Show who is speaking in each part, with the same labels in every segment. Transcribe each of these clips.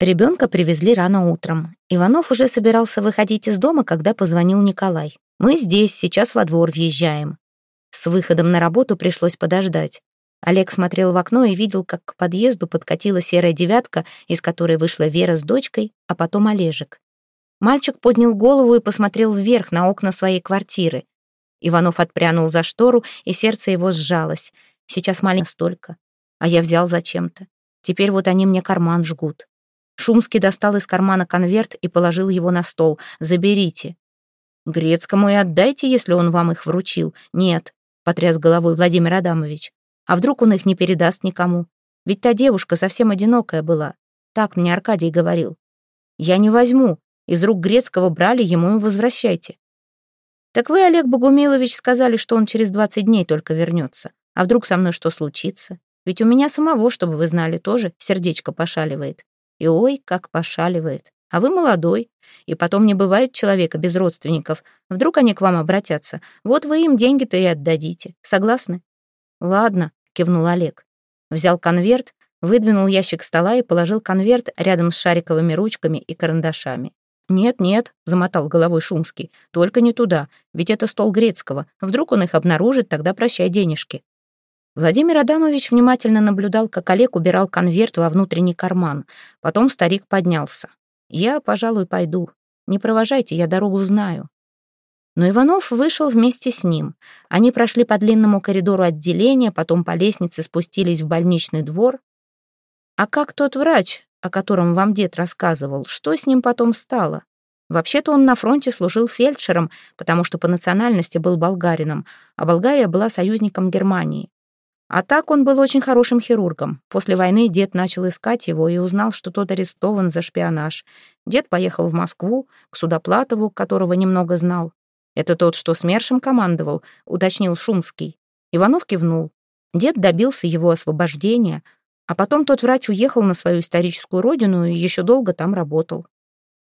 Speaker 1: Ребенка привезли рано утром. Иванов уже собирался выходить из дома, когда позвонил Николай. «Мы здесь, сейчас во двор въезжаем». С выходом на работу пришлось подождать. Олег смотрел в окно и видел, как к подъезду подкатила серая девятка, из которой вышла Вера с дочкой, а потом Олежек. Мальчик поднял голову и посмотрел вверх на окна своей квартиры. Иванов отпрянул за штору, и сердце его сжалось. Сейчас маленько столько. А я взял зачем-то. Теперь вот они мне карман жгут. Шумский достал из кармана конверт и положил его на стол. «Заберите». «Грецкому и отдайте, если он вам их вручил». «Нет», — потряс головой Владимир Адамович. «А вдруг он их не передаст никому? Ведь та девушка совсем одинокая была. Так мне Аркадий говорил. Я не возьму. Из рук Грецкого брали, ему и возвращайте». «Так вы, Олег Богумилович, сказали, что он через двадцать дней только вернется. А вдруг со мной что случится? Ведь у меня самого, чтобы вы знали, тоже сердечко пошаливает. И ой, как пошаливает. А вы молодой. И потом не бывает человека без родственников. Вдруг они к вам обратятся. Вот вы им деньги-то и отдадите. Согласны? Ладно, кивнул Олег. Взял конверт, выдвинул ящик стола и положил конверт рядом с шариковыми ручками и карандашами. «Нет-нет», — замотал головой Шумский, — «только не туда, ведь это стол Грецкого. Вдруг он их обнаружит, тогда прощай денежки». Владимир Адамович внимательно наблюдал, как Олег убирал конверт во внутренний карман. Потом старик поднялся. «Я, пожалуй, пойду. Не провожайте, я дорогу знаю». Но Иванов вышел вместе с ним. Они прошли по длинному коридору отделения, потом по лестнице спустились в больничный двор. «А как тот врач, о котором вам дед рассказывал, что с ним потом стало?» Вообще-то он на фронте служил фельдшером, потому что по национальности был болгарином, а Болгария была союзником Германии. А так он был очень хорошим хирургом. После войны дед начал искать его и узнал, что тот арестован за шпионаж. Дед поехал в Москву, к Судоплатову, которого немного знал. «Это тот, что СМЕРШем командовал», — уточнил Шумский. Иванов кивнул. Дед добился его освобождения, а потом тот врач уехал на свою историческую родину и еще долго там работал.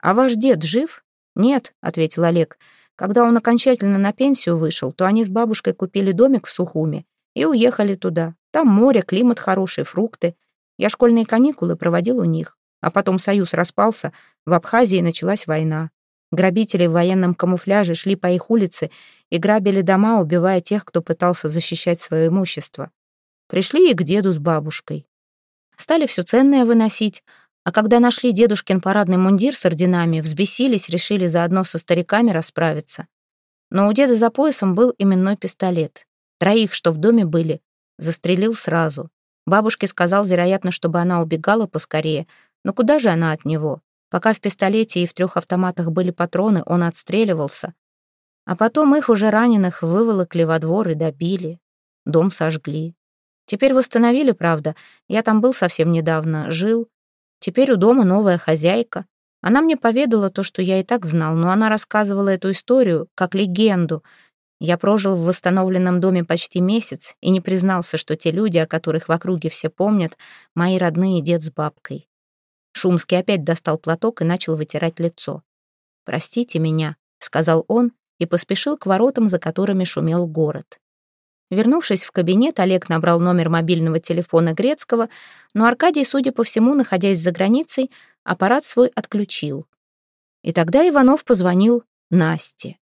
Speaker 1: «А ваш дед жив?» «Нет», — ответил Олег. «Когда он окончательно на пенсию вышел, то они с бабушкой купили домик в Сухуме и уехали туда. Там море, климат хороший, фрукты. Я школьные каникулы проводил у них. А потом союз распался, в Абхазии началась война. Грабители в военном камуфляже шли по их улице и грабили дома, убивая тех, кто пытался защищать свое имущество. Пришли и к деду с бабушкой. Стали все ценное выносить, а когда нашли дедушкин парадный мундир с орденами, взбесились, решили заодно со стариками расправиться. Но у деда за поясом был именной пистолет. Троих, что в доме были, застрелил сразу. Бабушке сказал, вероятно, чтобы она убегала поскорее. Но куда же она от него? Пока в пистолете и в трех автоматах были патроны, он отстреливался. А потом их уже раненых выволокли во двор и добили. Дом сожгли. Теперь восстановили, правда. Я там был совсем недавно, жил. Теперь у дома новая хозяйка. Она мне поведала то, что я и так знал, но она рассказывала эту историю как легенду — я прожил в восстановленном доме почти месяц и не признался, что те люди, о которых в округе все помнят, мои родные дед с бабкой. Шумский опять достал платок и начал вытирать лицо. «Простите меня», — сказал он и поспешил к воротам, за которыми шумел город. Вернувшись в кабинет, Олег набрал номер мобильного телефона Грецкого, но Аркадий, судя по всему, находясь за границей, аппарат свой отключил. И тогда Иванов позвонил Насте.